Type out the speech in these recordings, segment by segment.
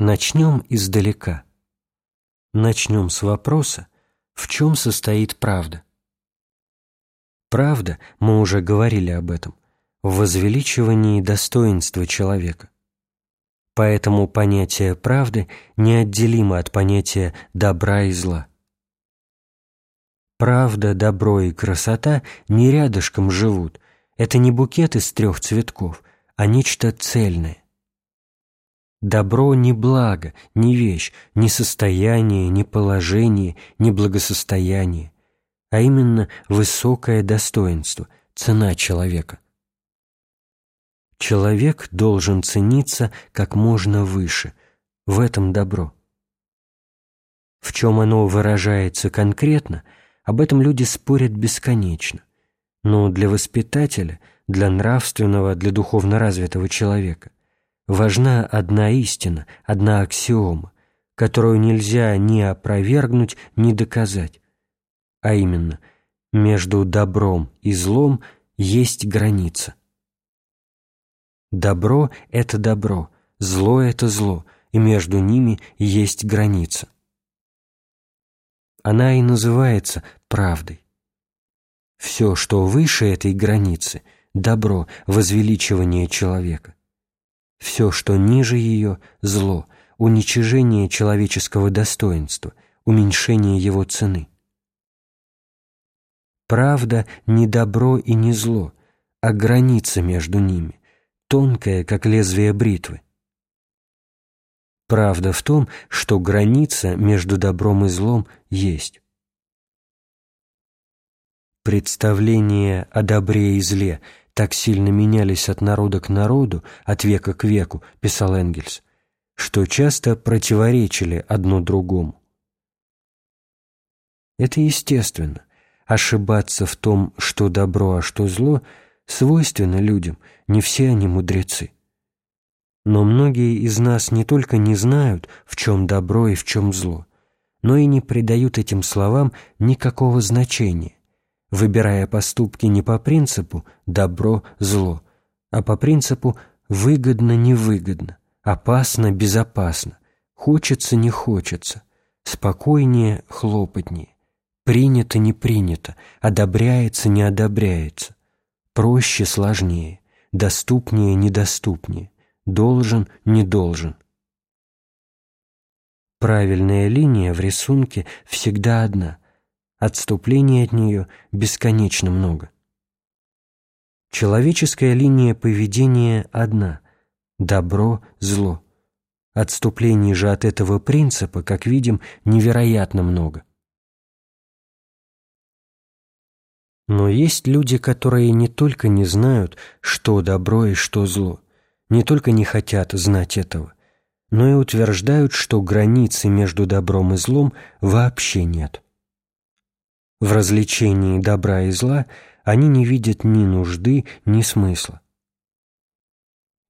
Начнем издалека. Начнем с вопроса, в чем состоит правда. Правда, мы уже говорили об этом, в возвеличивании достоинства человека. Поэтому понятие правды неотделимо от понятия добра и зла. Правда, добро и красота не рядышком живут. Это не букет из трех цветков, а нечто цельное. Добро не благо, не вещь, не состояние, не положение, не благосостояние, а именно высокое достоинство, цена человека. Человек должен цениться как можно выше, в этом добро. В чем оно выражается конкретно, об этом люди спорят бесконечно. Но для воспитателя, для нравственного, для духовно развитого человека важна одна истина, одна аксиома, которую нельзя ни опровергнуть, ни доказать. А именно, между добром и злом есть граница. Добро – это добро, зло – это зло, и между ними есть граница. Она и называется правдой. Все, что выше этой границы – добро, возвеличивание человека. Все, что ниже ее – зло, уничижение человеческого достоинства, уменьшение его цены. Правда не добро и не зло, а граница между ними, тонкая, как лезвие бритвы. Правда в том, что граница между добром и злом есть. Представления о добре и зле – так сильно менялись от народа к народу, от века к веку, писал Энгельс, что часто противоречили одно другому. Это естественно. Ошибаться в том, что добро, а что зло, свойственно людям, не все они мудрецы. Но многие из нас не только не знают, в чем добро и в чем зло, но и не придают этим словам никакого значения выбирая поступки не по принципу «добро-зло», а по принципу «выгодно-невыгодно», «опасно-безопасно», «хочется-не хочется», «спокойнее-хлопотнее», «принято-не принято», «одобряется-не одобряется», «проще-сложнее», «доступнее-недоступнее», «должен-не должен». Правильная линия в рисунке всегда одна – отступлений от нее бесконечно много. Человеческая линия поведения одна – добро-зло. Отступлений же от этого принципа, как видим, невероятно много. Но есть люди, которые не только не знают, что добро и что зло, не только не хотят знать этого, но и утверждают, что границы между добром и злом вообще нет. В развлечении добра и зла они не видят ни нужды, ни смысла.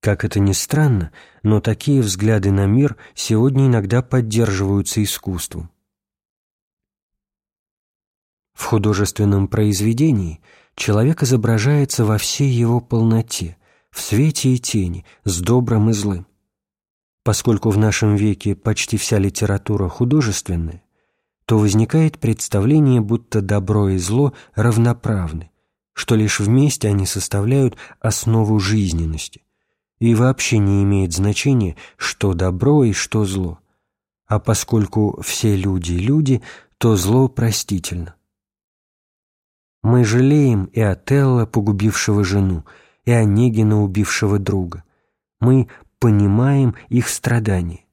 Как это ни странно, но такие взгляды на мир сегодня иногда поддерживаются искусством. В художественном произведении человек изображается во всей его полноте, в свете и тени, с добрым и злым. Поскольку в нашем веке почти вся литература художественная, то возникает представление, будто добро и зло равноправны, что лишь вместе они составляют основу жизненности, и вообще не имеет значения, что добро и что зло. А поскольку все люди – люди, то зло простительно. Мы жалеем и Отелла, погубившего жену, и Онегина, убившего друга. Мы понимаем их страдания,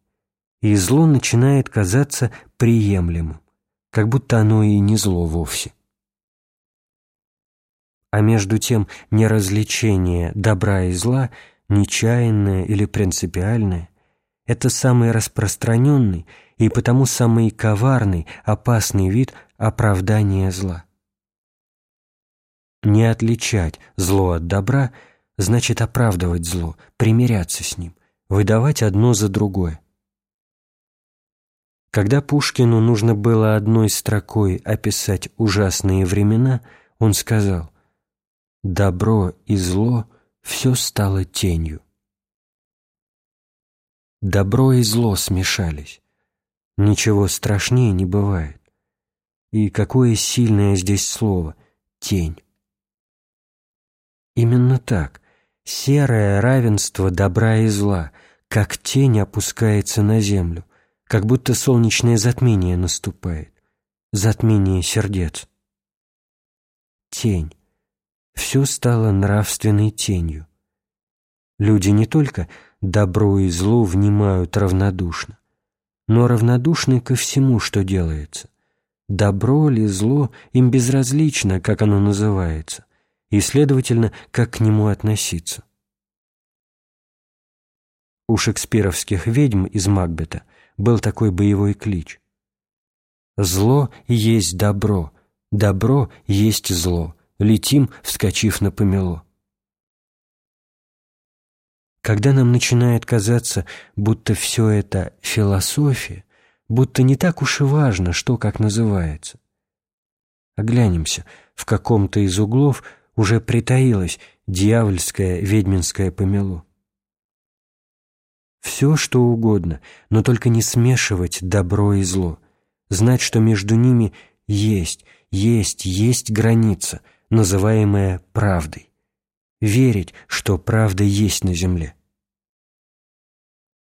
и зло начинает казаться приемлемым как будто оно и не зло вовсе. А между тем неразличение добра и зла, нечаянное или принципиальное, это самый распространенный и потому самый коварный, опасный вид оправдания зла. Не отличать зло от добра значит оправдывать зло, примиряться с ним, выдавать одно за другое. Когда Пушкину нужно было одной строкой описать ужасные времена, он сказал «Добро и зло все стало тенью». добро и зло смешались. Ничего страшнее не бывает. И какое сильное здесь слово — тень. Именно так, серое равенство добра и зла, как тень опускается на землю, как будто солнечное затмение наступает, затмение сердец. Тень. Все стало нравственной тенью. Люди не только добру и злу внимают равнодушно, но равнодушны ко всему, что делается. Добро ли, зло им безразлично, как оно называется, и, следовательно, как к нему относиться. У шекспировских ведьм из Макбета был такой боевой клич. «Зло есть добро, добро есть зло, летим, вскочив на помело». Когда нам начинает казаться, будто все это философия, будто не так уж и важно, что как называется. Оглянемся, в каком-то из углов уже притаилось дьявольское ведьминское помело. Все, что угодно, но только не смешивать добро и зло, знать, что между ними есть, есть, есть граница, называемая правдой. Верить, что правда есть на земле.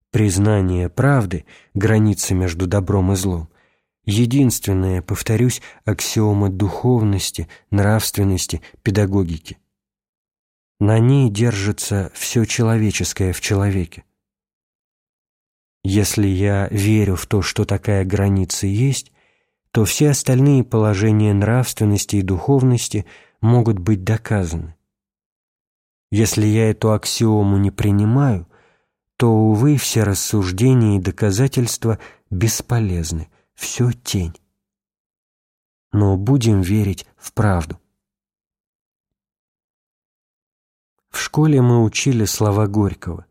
Признание правды, границы между добром и злом, единственная, повторюсь, аксиома духовности, нравственности, педагогики. На ней держится все человеческое в человеке. Если я верю в то, что такая граница есть, то все остальные положения нравственности и духовности могут быть доказаны. Если я эту аксиому не принимаю, то, увы, все рассуждения и доказательства бесполезны – все тень. Но будем верить в правду. В школе мы учили слова Горького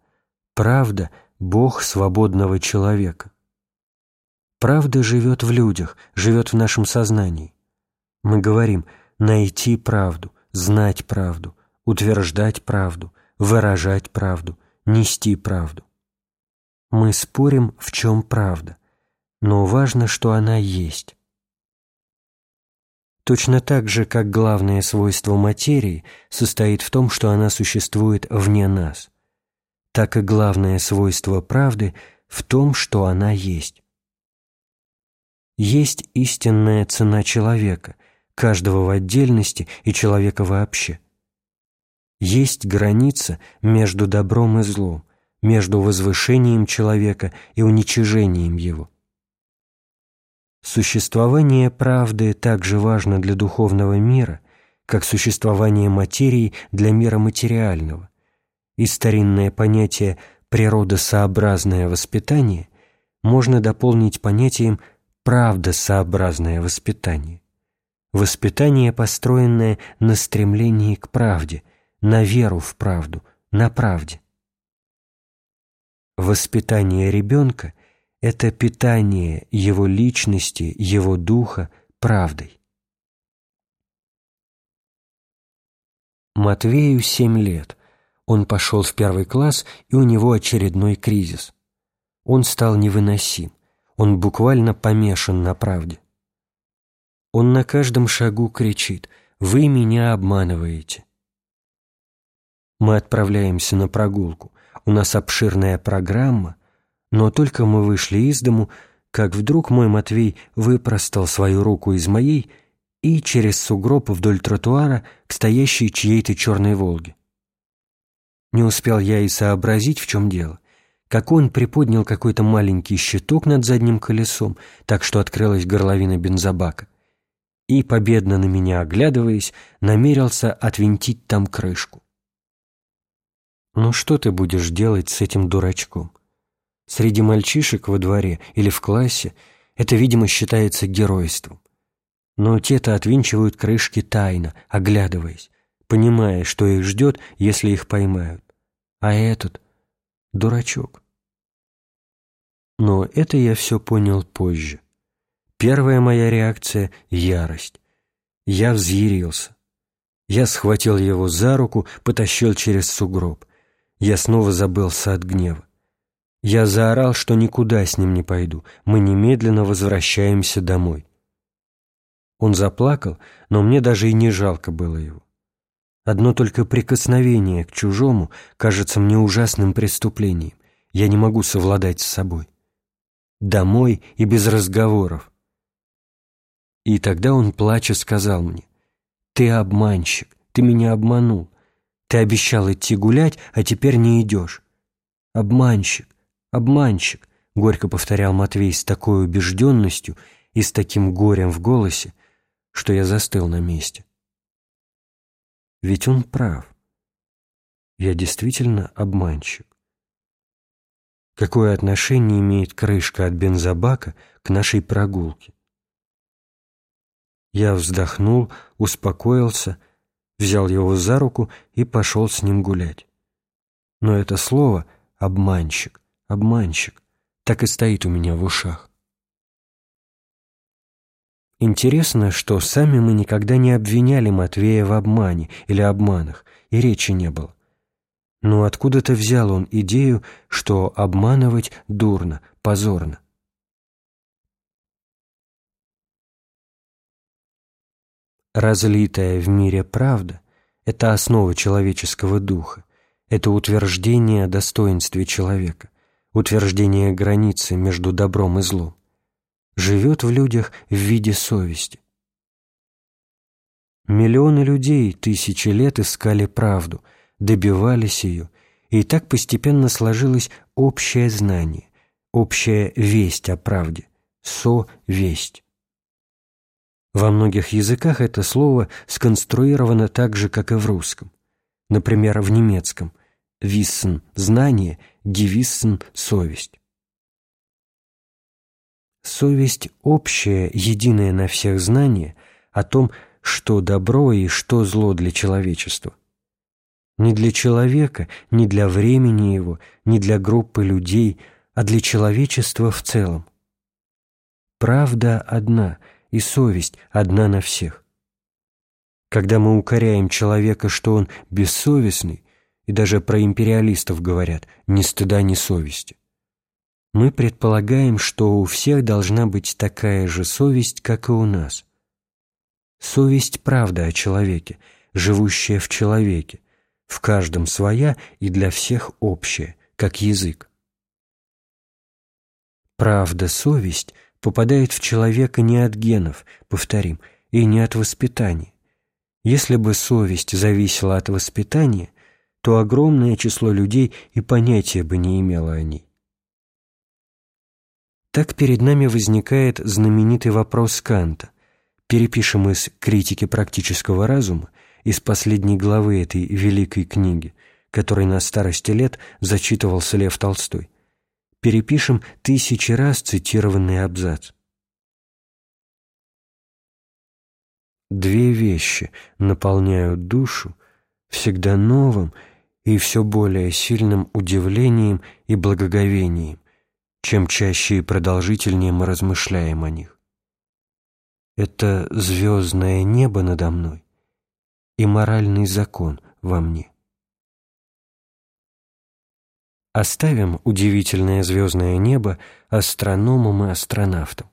«Правда – Бог свободного человека». Правда живет в людях, живет в нашем сознании. Мы говорим «найти правду», «знать правду», «утверждать правду», «выражать правду», «нести правду». Мы спорим, в чем правда но важно, что она есть. Точно так же, как главное свойство материи состоит в том, что она существует вне нас, так и главное свойство правды в том, что она есть. Есть истинная цена человека, каждого в отдельности и человека вообще. Есть граница между добром и злом, между возвышением человека и уничижением его. Существование правды так же важно для духовного мира, как существование материи для мира материального, и старинное понятие «природосообразное воспитание» можно дополнить понятием «правдосообразное воспитание». Воспитание, построенное на стремлении к правде, на веру в правду, на правде. Воспитание ребенка это питание его личности, его духа правдой. Матвею семь лет. Он пошел в первый класс, и у него очередной кризис. Он стал невыносим. Он буквально помешан на правде. Он на каждом шагу кричит «Вы меня обманываете». Мы отправляемся на прогулку. У нас обширная программа, но только мы вышли из дому, как вдруг мой Матвей выпростал свою руку из моей и через сугроб вдоль тротуара к стоящей чьей-то черной «Волге». Не успел я и сообразить, в чем дело, как он приподнял какой-то маленький щиток над задним колесом, так что открылась горловина бензобака, и, победно на меня оглядываясь, намерился отвинтить там крышку. «Ну что ты будешь делать с этим дурачком?» Среди мальчишек во дворе или в классе это, видимо, считается геройством. Но те-то отвинчивают крышки тайно, оглядываясь, понимая, что их ждет, если их поймают. А этот — дурачок. Но это я все понял позже. Первая моя реакция — ярость. Я взъярился. Я схватил его за руку, потащил через сугроб. Я снова забылся от гнева. Я заорал, что никуда с ним не пойду, мы немедленно возвращаемся домой. Он заплакал, но мне даже и не жалко было его. Одно только прикосновение к чужому кажется мне ужасным преступлением. Я не могу совладать с собой. Домой и без разговоров. И тогда он, плача, сказал мне, «Ты обманщик, ты меня обманул. Ты обещал идти гулять, а теперь не идешь. Обманщик, обманщик», — горько повторял Матвей с такой убежденностью и с таким горем в голосе, что я застыл на месте. Ведь он прав. Я действительно обманщик. Какое отношение имеет крышка от бензобака к нашей прогулке? Я вздохнул, успокоился, взял его за руку и пошел с ним гулять. Но это слово «обманщик», «обманщик» так и стоит у меня в ушах. Интересно, что сами мы никогда не обвиняли Матвея в обмане или обманах, и речи не было. Но откуда-то взял он идею, что обманывать дурно, позорно. Разлитая в мире правда – это основа человеческого духа, это утверждение о достоинстве человека, утверждение границы между добром и злом живет в людях в виде совести. Миллионы людей тысячи лет искали правду, добивались ее, и так постепенно сложилось общее знание, общая весть о правде, со-весть. Во многих языках это слово сконструировано так же, как и в русском. Например, в немецком «wissen» – знание, «gewissen» – совесть. Совесть – общее, единое на всех знание о том, что добро и что зло для человечества. Не для человека, не для времени его, не для группы людей, а для человечества в целом. Правда одна, и совесть одна на всех. Когда мы укоряем человека, что он бессовестный, и даже про империалистов говорят «ни стыда, ни совести», мы предполагаем, что у всех должна быть такая же совесть, как и у нас. Совесть – правда о человеке, живущая в человеке, в каждом своя и для всех общая, как язык. Правда-совесть попадает в человека не от генов, повторим, и не от воспитания. Если бы совесть зависела от воспитания, то огромное число людей и понятия бы не имело о ней. Так перед нами возникает знаменитый вопрос Канта. Перепишем из «Критики практического разума» из последней главы этой великой книги, которой на старости лет зачитывался Лев Толстой. Перепишем тысячи раз цитированный абзац. Две вещи наполняют душу всегда новым и все более сильным удивлением и благоговением, чем чаще и продолжительнее мы размышляем о них. Это звездное небо надо мной и моральный закон во мне. Оставим удивительное звездное небо астрономам и астронавтам.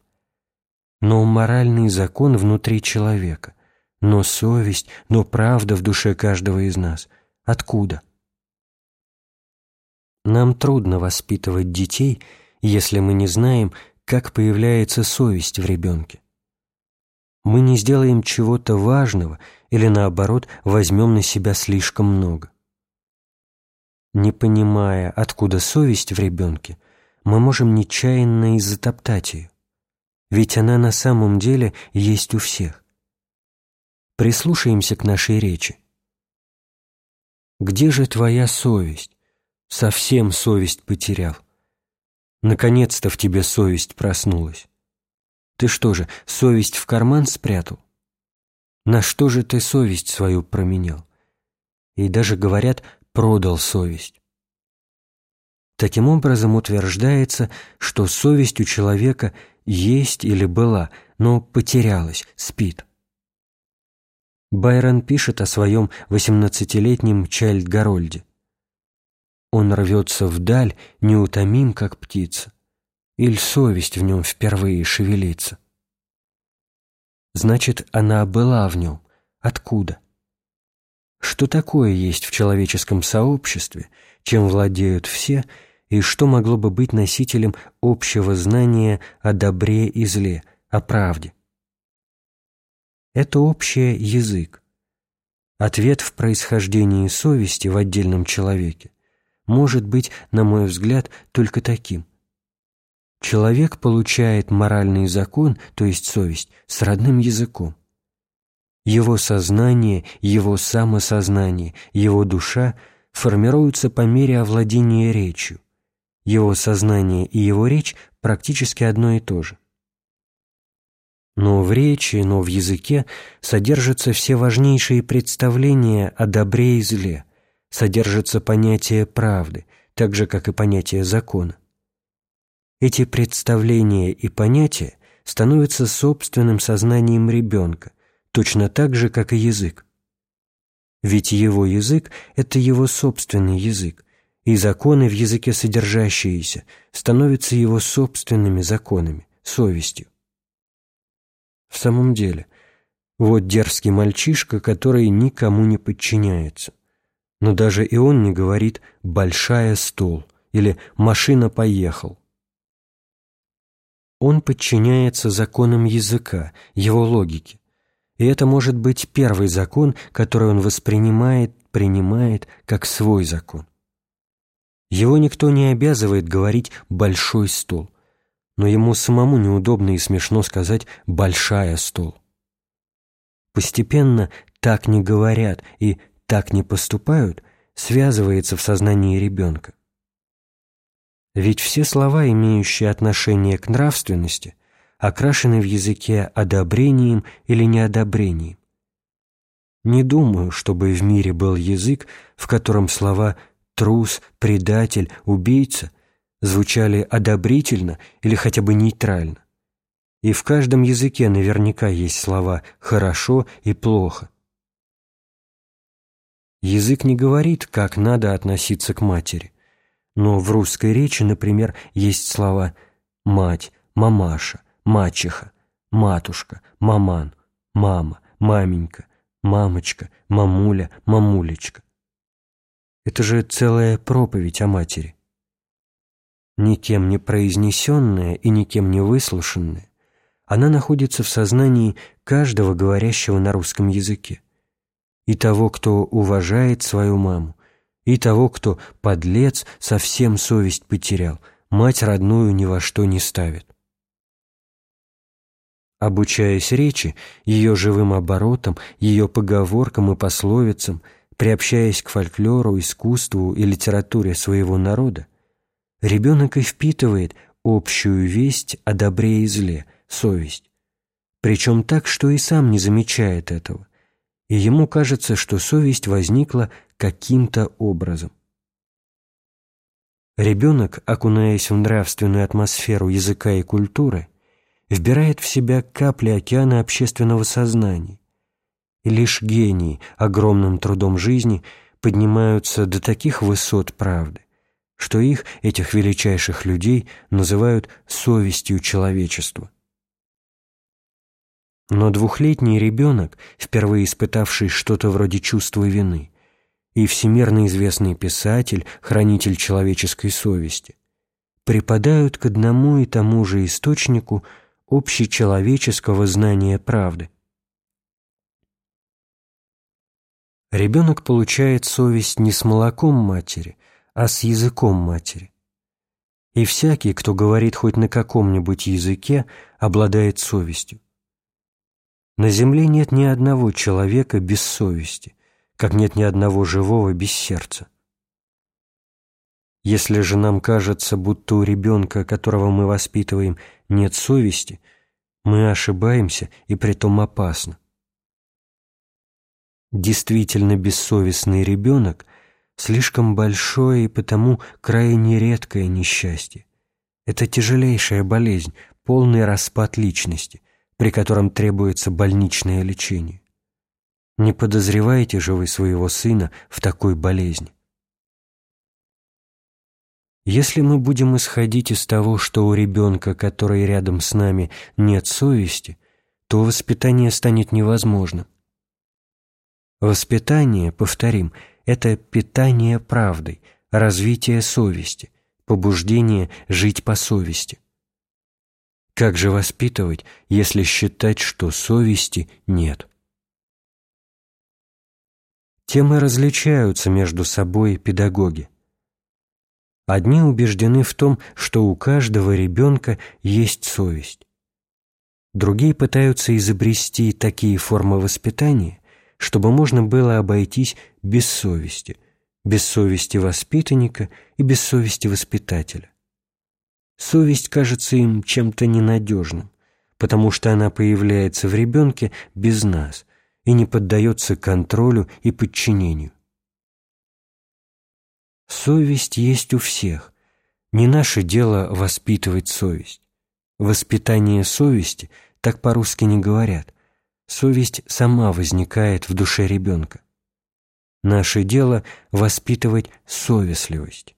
Но моральный закон внутри человека, но совесть, но правда в душе каждого из нас. Откуда? Нам трудно воспитывать детей – если мы не знаем, как появляется совесть в ребенке. Мы не сделаем чего-то важного или, наоборот, возьмем на себя слишком много. Не понимая, откуда совесть в ребенке, мы можем нечаянно и затоптать ее. Ведь она на самом деле есть у всех. Прислушаемся к нашей речи. Где же твоя совесть? Совсем совесть потерял. Наконец-то в тебе совесть проснулась. Ты что же, совесть в карман спрятал? На что же ты совесть свою променял? И даже, говорят, продал совесть. Таким образом утверждается, что совесть у человека есть или была, но потерялась, спит. Байрон пишет о своем восемнадцатилетнем Чайльд Гарольде. Он рвется вдаль, неутомим, как птица. Или совесть в нем впервые шевелится? Значит, она была в нем. Откуда? Что такое есть в человеческом сообществе, чем владеют все, и что могло бы быть носителем общего знания о добре и зле, о правде? Это общий язык. Ответ в происхождении совести в отдельном человеке может быть, на мой взгляд, только таким – Человек получает моральный закон, то есть совесть, с родным языком. Его сознание, его самосознание, его душа формируются по мере овладения речью. Его сознание и его речь практически одно и то же. Но в речи, но в языке содержатся все важнейшие представления о добре и зле, содержится понятие правды, так же, как и понятие закона. Эти представления и понятия становятся собственным сознанием ребенка, точно так же, как и язык. Ведь его язык – это его собственный язык, и законы в языке содержащиеся становятся его собственными законами, совестью. В самом деле, вот дерзкий мальчишка, который никому не подчиняется. Но даже и он не говорит «большая стол» или «машина поехал». Он подчиняется законам языка, его логике. И это может быть первый закон, который он воспринимает, принимает как свой закон. Его никто не обязывает говорить «большой стол», но ему самому неудобно и смешно сказать «большая стол». Постепенно «так не говорят» и «так не поступают» связывается в сознании ребенка. Ведь все слова, имеющие отношение к нравственности, окрашены в языке одобрением или неодобрением. Не думаю, чтобы в мире был язык, в котором слова «трус», «предатель», «убийца» звучали одобрительно или хотя бы нейтрально. И в каждом языке наверняка есть слова «хорошо» и «плохо». Язык не говорит, как надо относиться к матери. Но в русской речи, например, есть слова «мать», «мамаша», «мачеха», «матушка», «маман», «мама», «маменька», «мамочка», «мамуля», «мамулечка». Это же целая проповедь о матери. Никем не произнесенная и никем не выслушанная, она находится в сознании каждого говорящего на русском языке. И того, кто уважает свою маму, и того, кто, подлец, совсем совесть потерял, мать родную ни во что не ставит. Обучаясь речи, ее живым оборотам, ее поговоркам и пословицам, приобщаясь к фольклору, искусству и литературе своего народа, ребенок и впитывает общую весть о добре и зле, совесть, причем так, что и сам не замечает этого, и ему кажется, что совесть возникла каким-то образом. Ребенок, окунаясь в нравственную атмосферу языка и культуры, вбирает в себя капли океана общественного сознания, и лишь гении огромным трудом жизни поднимаются до таких высот правды, что их, этих величайших людей, называют совестью человечества. Но двухлетний ребенок, впервые испытавший что-то вроде чувства вины, и всемирно известный писатель, хранитель человеческой совести, припадают к одному и тому же источнику общечеловеческого знания правды. Ребенок получает совесть не с молоком матери, а с языком матери. И всякий, кто говорит хоть на каком-нибудь языке, обладает совестью. На земле нет ни одного человека без совести как нет ни одного живого без сердца. Если же нам кажется, будто у ребенка, которого мы воспитываем, нет совести, мы ошибаемся и притом опасно. Действительно бессовестный ребенок – слишком большое и потому крайне редкое несчастье. Это тяжелейшая болезнь, полный распад личности, при котором требуется больничное лечение. Не подозреваете же вы своего сына в такой болезни? Если мы будем исходить из того, что у ребенка, который рядом с нами, нет совести, то воспитание станет невозможным. Воспитание, повторим, это питание правдой, развитие совести, побуждение жить по совести. Как же воспитывать, если считать, что совести нет? Темы различаются между собой педагоги. Одни убеждены в том, что у каждого ребенка есть совесть. Другие пытаются изобрести такие формы воспитания, чтобы можно было обойтись без совести, без совести воспитанника и без совести воспитателя. Совесть кажется им чем-то ненадежным, потому что она появляется в ребенке без нас и не поддается контролю и подчинению. Совесть есть у всех. Не наше дело воспитывать совесть. Воспитание совести так по-русски не говорят. Совесть сама возникает в душе ребенка. Наше дело – воспитывать совестливость.